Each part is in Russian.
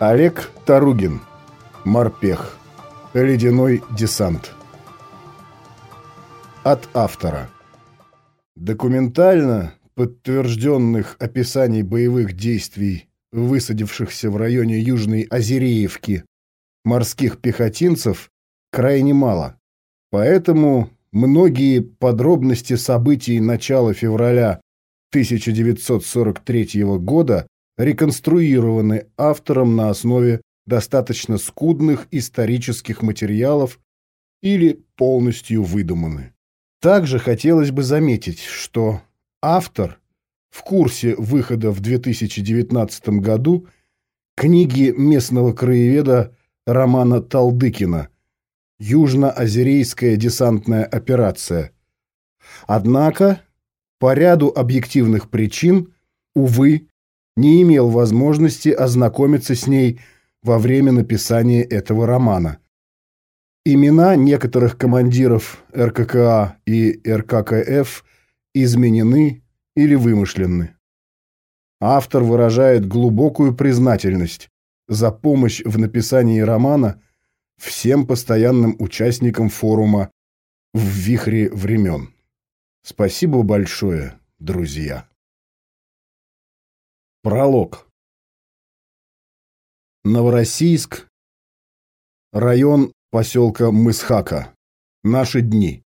Олег Таругин. Морпех. Ледяной десант. От автора. Документально подтвержденных описаний боевых действий, высадившихся в районе Южной Озереевки морских пехотинцев, крайне мало. Поэтому многие подробности событий начала февраля 1943 года реконструированы автором на основе достаточно скудных исторических материалов или полностью выдуманы. Также хотелось бы заметить, что автор в курсе выхода в 2019 году книги местного краеведа Романа Талдыкина «Южно-Азерейская десантная операция». Однако, по ряду объективных причин, увы, не имел возможности ознакомиться с ней во время написания этого романа. Имена некоторых командиров РККА и РККФ изменены или вымышлены. Автор выражает глубокую признательность за помощь в написании романа всем постоянным участникам форума «В вихре времен». Спасибо большое, друзья. Пролог. Новороссийск, район поселка Мысхака. Наши дни.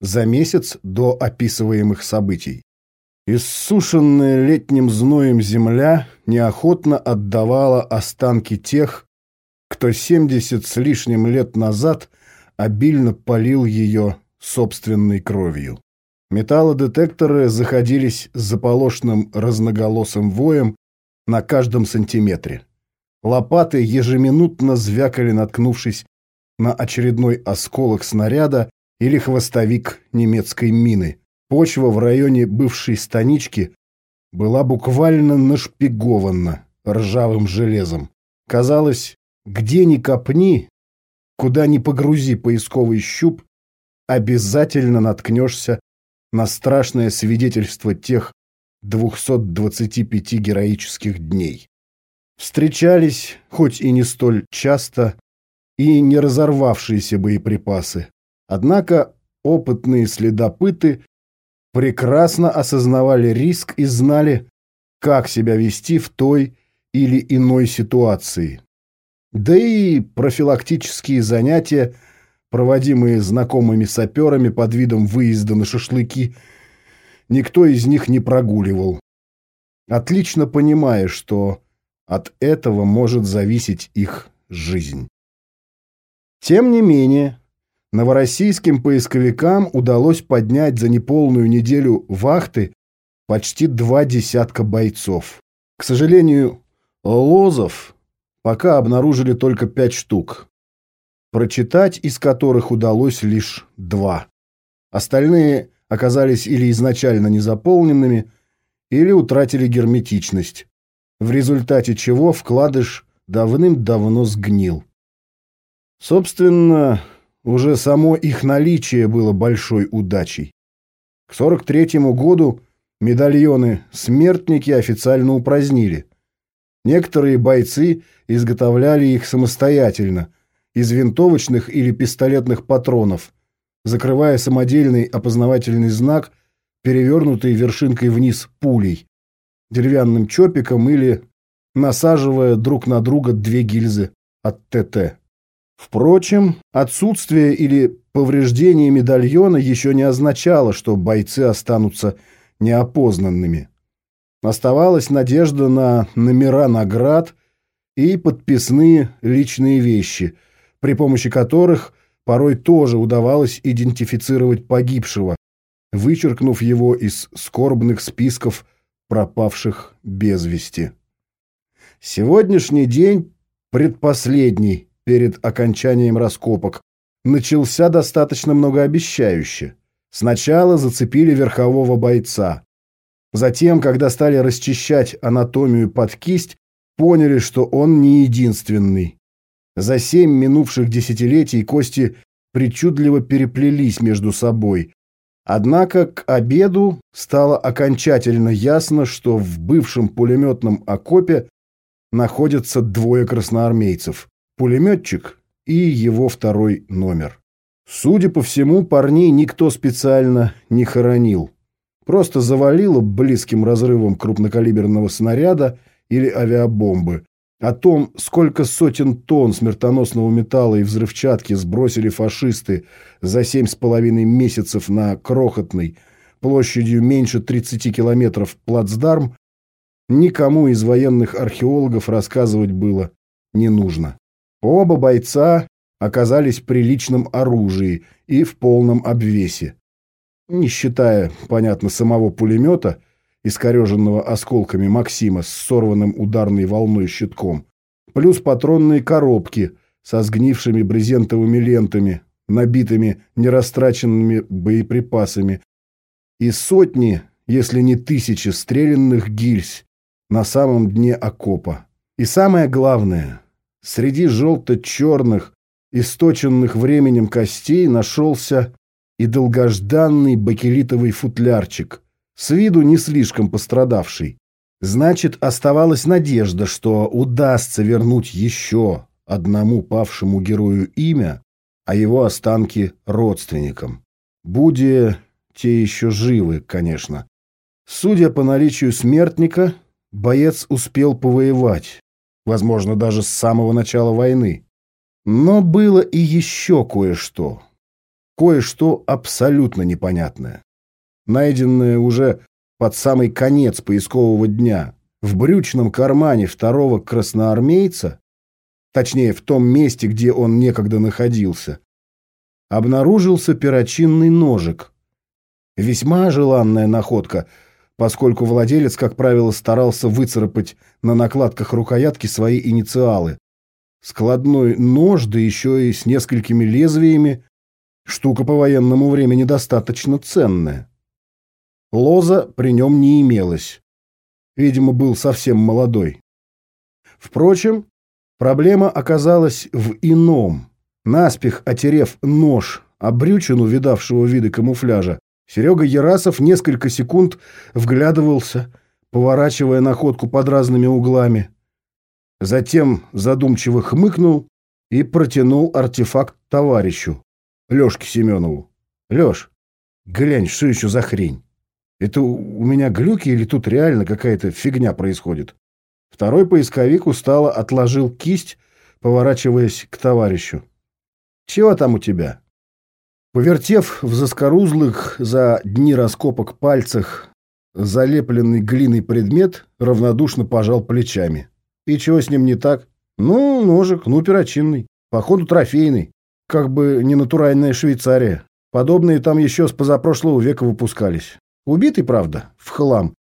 За месяц до описываемых событий. Иссушенная летним зноем земля неохотно отдавала останки тех, кто семьдесят с лишним лет назад обильно полил ее собственной кровью. Металлодетекторы заходились с заполошным разноголосым воем на каждом сантиметре. Лопаты ежеминутно звякали, наткнувшись на очередной осколок снаряда или хвостовик немецкой мины. Почва в районе бывшей станички была буквально нашпигована ржавым железом. Казалось, где ни копни, куда ни погрузи поисковый щуп, обязательно наткнешься на страшное свидетельство тех 225 героических дней. Встречались, хоть и не столь часто, и не разорвавшиеся боеприпасы. Однако опытные следопыты прекрасно осознавали риск и знали, как себя вести в той или иной ситуации. Да и профилактические занятия, проводимые знакомыми саперами под видом выезда на шашлыки, никто из них не прогуливал. Отлично понимая, что от этого может зависеть их жизнь. Тем не менее, новороссийским поисковикам удалось поднять за неполную неделю вахты почти два десятка бойцов. К сожалению, лозов пока обнаружили только пять штук, прочитать из которых удалось лишь два. Остальные оказались или изначально незаполненными, или утратили герметичность, в результате чего вкладыш давным-давно сгнил. Собственно, уже само их наличие было большой удачей. К 43-му году медальоны «Смертники» официально упразднили. Некоторые бойцы изготовляли их самостоятельно, из винтовочных или пистолетных патронов, закрывая самодельный опознавательный знак, перевернутый вершинкой вниз пулей, деревянным чопиком или насаживая друг на друга две гильзы от ТТ. Впрочем, отсутствие или повреждение медальона еще не означало, что бойцы останутся неопознанными. Оставалась надежда на номера наград и подписные личные вещи, при помощи которых порой тоже удавалось идентифицировать погибшего, вычеркнув его из скорбных списков пропавших без вести. Сегодняшний день предпоследний перед окончанием раскопок начался достаточно многообещающе. Сначала зацепили верхового бойца. Затем, когда стали расчищать анатомию под кисть, поняли, что он не единственный. За семь минувших десятилетий кости причудливо переплелись между собой. Однако к обеду стало окончательно ясно, что в бывшем пулеметном окопе находятся двое красноармейцев, пулеметчик и его второй номер. Судя по всему, парней никто специально не хоронил. Просто завалило близким разрывом крупнокалиберного снаряда или авиабомбы. О том, сколько сотен тонн смертоносного металла и взрывчатки сбросили фашисты за семь с половиной месяцев на крохотный, площадью меньше 30 километров плацдарм, никому из военных археологов рассказывать было не нужно. Оба бойца оказались при личном оружии и в полном обвесе. Не считая, понятно, самого пулемета, искореженного осколками Максима с сорванным ударной волной щитком, плюс патронные коробки со сгнившими брезентовыми лентами, набитыми нерастраченными боеприпасами, и сотни, если не тысячи стрелянных гильз на самом дне окопа. И самое главное, среди желто-черных, источенных временем костей нашелся и долгожданный бакелитовый футлярчик, с виду не слишком пострадавший. Значит, оставалась надежда, что удастся вернуть еще одному павшему герою имя, а его останки родственникам. Буди те еще живы, конечно. Судя по наличию смертника, боец успел повоевать, возможно, даже с самого начала войны. Но было и еще кое-что. Кое-что абсолютно непонятное. Найденное уже под самый конец поискового дня в брючном кармане второго красноармейца, точнее, в том месте, где он некогда находился, обнаружился перочинный ножик. Весьма желанная находка, поскольку владелец, как правило, старался выцарапать на накладках рукоятки свои инициалы. Складной нож, да еще и с несколькими лезвиями, Штука по военному времени достаточно ценная. Лоза при нем не имелась. Видимо, был совсем молодой. Впрочем, проблема оказалась в ином. Наспех отерев нож обрючину видавшего виды камуфляжа, Серега Ярасов несколько секунд вглядывался, поворачивая находку под разными углами. Затем задумчиво хмыкнул и протянул артефакт товарищу. Лёшке Семенову. Лёш, глянь, что еще за хрень? Это у меня глюки или тут реально какая-то фигня происходит? Второй поисковик устало отложил кисть, поворачиваясь к товарищу. Чего там у тебя? Повертев в заскорузлых за дни раскопок пальцах залепленный глиной предмет, равнодушно пожал плечами. И чего с ним не так? Ну, ножик, ну, перочинный. Походу, трофейный. Как бы не натуральная Швейцария. Подобные там еще с позапрошлого века выпускались. Убитый, правда, в хлам.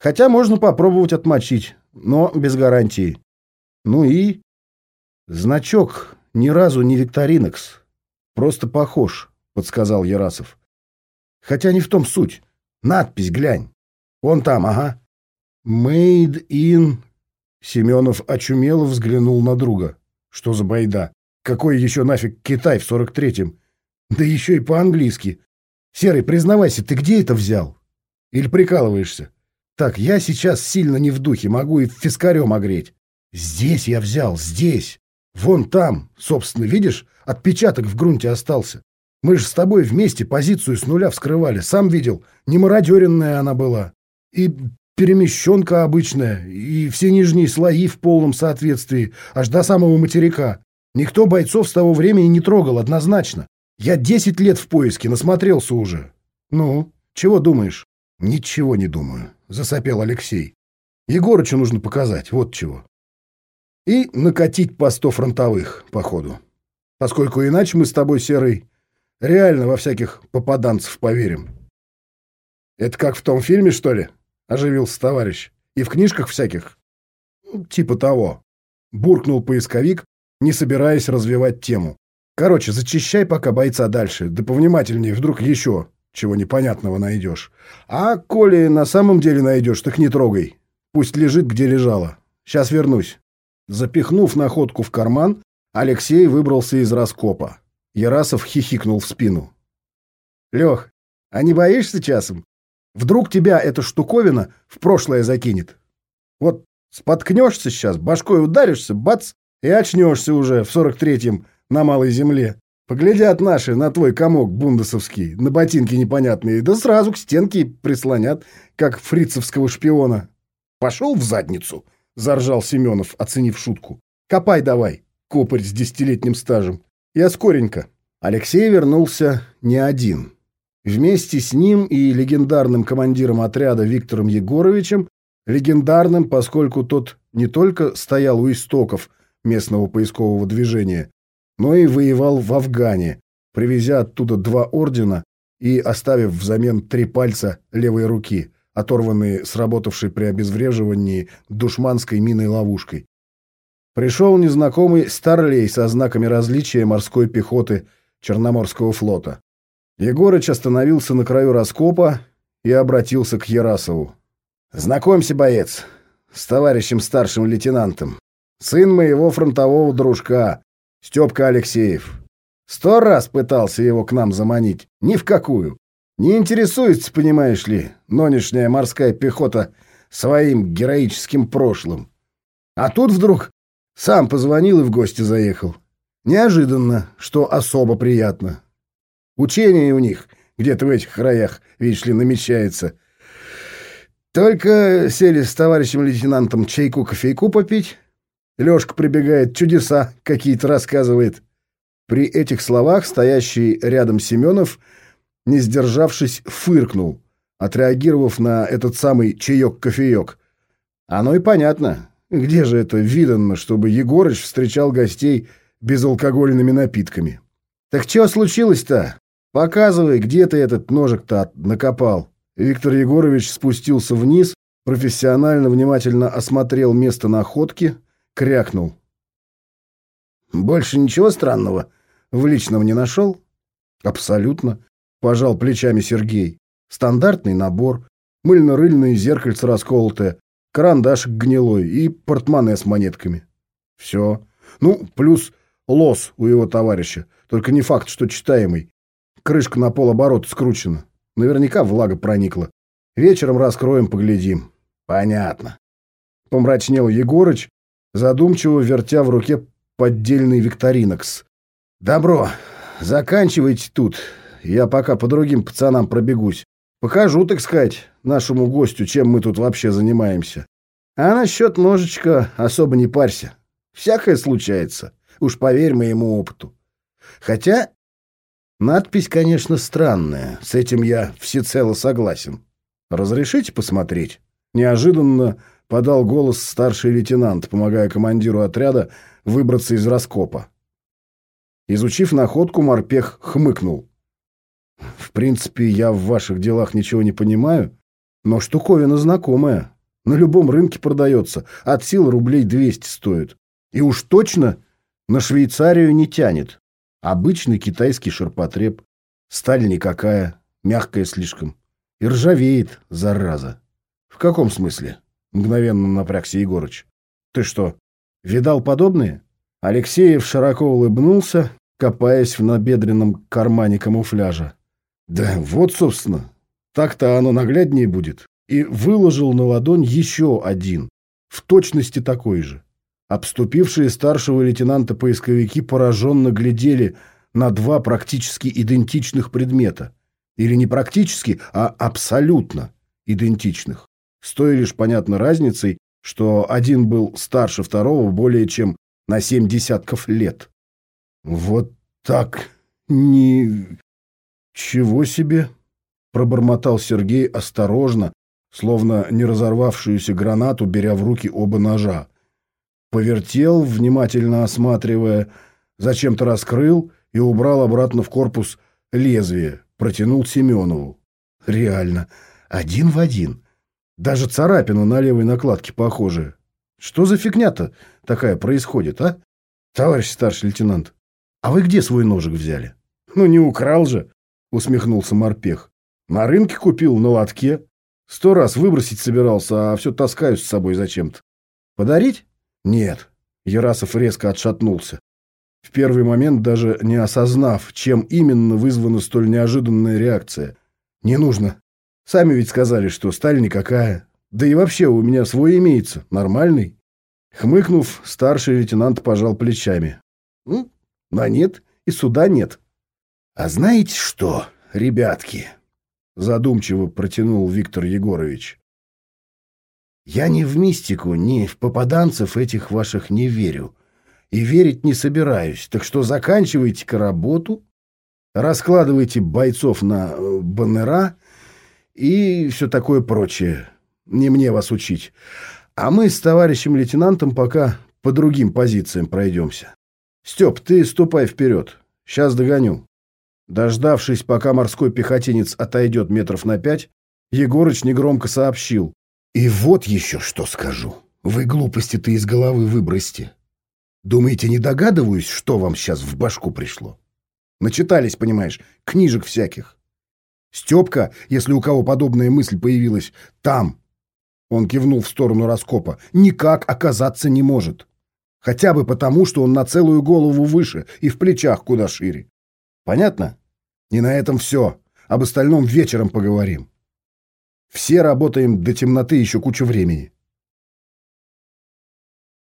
Хотя можно попробовать отмочить, но без гарантии. Ну и... Значок ни разу не Викторинокс. Просто похож, подсказал Ярасов. Хотя не в том суть. Надпись глянь. Вон там, ага. Made in... Семенов очумело взглянул на друга. Что за байда? Какой еще нафиг Китай в сорок третьем? Да еще и по-английски. Серый, признавайся, ты где это взял? Или прикалываешься? Так, я сейчас сильно не в духе, могу и фискарем огреть. Здесь я взял, здесь. Вон там, собственно, видишь, отпечаток в грунте остался. Мы же с тобой вместе позицию с нуля вскрывали. Сам видел, не мародеренная она была. И перемещенка обычная, и все нижние слои в полном соответствии, аж до самого материка. Никто бойцов с того времени не трогал, однозначно. Я десять лет в поиске, насмотрелся уже. Ну, чего думаешь? Ничего не думаю, засопел Алексей. Егорычу нужно показать, вот чего. И накатить по сто фронтовых, походу. Поскольку иначе мы с тобой, Серый, реально во всяких попаданцев поверим. Это как в том фильме, что ли? Оживился товарищ. И в книжках всяких? Типа того. Буркнул поисковик, не собираясь развивать тему. Короче, зачищай пока бойца дальше, да повнимательнее, вдруг еще чего непонятного найдешь. А коли на самом деле найдешь, так не трогай. Пусть лежит, где лежала. Сейчас вернусь. Запихнув находку в карман, Алексей выбрался из раскопа. Ярасов хихикнул в спину. Лех, а не боишься часом? Вдруг тебя эта штуковина в прошлое закинет? Вот Споткнешься сейчас, башкой ударишься, бац, и очнешься уже в сорок третьем на малой земле. Поглядят наши на твой комок бундесовский, на ботинки непонятные, да сразу к стенке прислонят, как фрицевского шпиона. Пошел в задницу, заржал Семенов, оценив шутку. Копай давай, копарь с десятилетним стажем. Я скоренько. Алексей вернулся не один. Вместе с ним и легендарным командиром отряда Виктором Егоровичем, легендарным, поскольку тот не только стоял у истоков местного поискового движения, но и воевал в Афгане, привезя оттуда два ордена и оставив взамен три пальца левой руки, оторванные сработавшей при обезвреживании душманской миной ловушкой. Пришел незнакомый старлей со знаками различия морской пехоты Черноморского флота. Егорыч остановился на краю раскопа и обратился к Ярасову. «Знакомься, боец, с товарищем старшим лейтенантом. Сын моего фронтового дружка, Степка Алексеев. Сто раз пытался его к нам заманить. Ни в какую. Не интересуется, понимаешь ли, нынешняя морская пехота своим героическим прошлым. А тут вдруг сам позвонил и в гости заехал. Неожиданно, что особо приятно. Учение у них где-то в этих краях, видишь ли, намечается. Только сели с товарищем лейтенантом чайку-кофейку попить, Лёшка прибегает, чудеса какие-то рассказывает. При этих словах стоящий рядом Семенов, не сдержавшись, фыркнул, отреагировав на этот самый чаек-кофеек. Оно и понятно. Где же это видано, чтобы Егорыч встречал гостей безалкогольными напитками? Так что случилось-то? Показывай, где ты этот ножик-то накопал. Виктор Егорович спустился вниз, профессионально внимательно осмотрел место находки — крякнул. «Больше ничего странного в личном не нашел?» «Абсолютно», — пожал плечами Сергей. «Стандартный набор, мыльно-рыльное зеркальце расколотое, карандашик гнилой и портмоне с монетками. Все. Ну, плюс лос у его товарища, только не факт, что читаемый. Крышка на полоборота скручена. Наверняка влага проникла. Вечером раскроем, поглядим. Понятно. Помрачнел Егорыч, задумчиво вертя в руке поддельный викторинокс. «Добро, заканчивайте тут. Я пока по другим пацанам пробегусь. Покажу, так сказать, нашему гостю, чем мы тут вообще занимаемся. А насчет ножичка особо не парься. Всякое случается. Уж поверь моему опыту. Хотя надпись, конечно, странная. С этим я всецело согласен. Разрешите посмотреть?» Неожиданно подал голос старший лейтенант, помогая командиру отряда выбраться из раскопа. Изучив находку, морпех хмыкнул. «В принципе, я в ваших делах ничего не понимаю, но штуковина знакомая. На любом рынке продается, от сил рублей 200 стоит. И уж точно на Швейцарию не тянет. Обычный китайский ширпотреб. Сталь никакая, мягкая слишком. И ржавеет, зараза. В каком смысле?» Мгновенно напрягся Егорыч. «Ты что, видал подобные?» Алексеев широко улыбнулся, копаясь в набедренном кармане камуфляжа. «Да вот, собственно, так-то оно нагляднее будет». И выложил на ладонь еще один, в точности такой же. Обступившие старшего лейтенанта поисковики пораженно глядели на два практически идентичных предмета. Или не практически, а абсолютно идентичных с той лишь понятной разницей, что один был старше второго более чем на семь десятков лет. «Вот так не... чего себе!» — пробормотал Сергей осторожно, словно не разорвавшуюся гранату, беря в руки оба ножа. Повертел, внимательно осматривая, зачем-то раскрыл и убрал обратно в корпус лезвие, протянул Семенову. «Реально, один в один». Даже царапина на левой накладке похожая. Что за фигня-то такая происходит, а? Товарищ старший лейтенант, а вы где свой ножик взяли? Ну, не украл же, усмехнулся морпех. На рынке купил, на лотке. Сто раз выбросить собирался, а все таскаю с собой зачем-то. Подарить? Нет. Ярасов резко отшатнулся. В первый момент даже не осознав, чем именно вызвана столь неожиданная реакция. Не нужно. Сами ведь сказали, что сталь никакая. Да и вообще у меня свой имеется, нормальный. Хмыкнув, старший лейтенант пожал плечами. Ну, на нет и суда нет. А знаете что, ребятки? Задумчиво протянул Виктор Егорович. Я ни в мистику, ни в попаданцев этих ваших не верю. И верить не собираюсь. Так что заканчивайте-ка работу, раскладывайте бойцов на э, баннера и все такое прочее. Не мне вас учить. А мы с товарищем лейтенантом пока по другим позициям пройдемся. Степ, ты ступай вперед. Сейчас догоню. Дождавшись, пока морской пехотинец отойдет метров на пять, Егорыч негромко сообщил. «И вот еще что скажу. Вы глупости-то из головы выбросьте. Думаете, не догадываюсь, что вам сейчас в башку пришло? Начитались, понимаешь, книжек всяких. Степка, если у кого подобная мысль появилась, там, он кивнул в сторону раскопа, никак оказаться не может. Хотя бы потому, что он на целую голову выше и в плечах куда шире. Понятно? Не на этом все. Об остальном вечером поговорим. Все работаем до темноты еще кучу времени.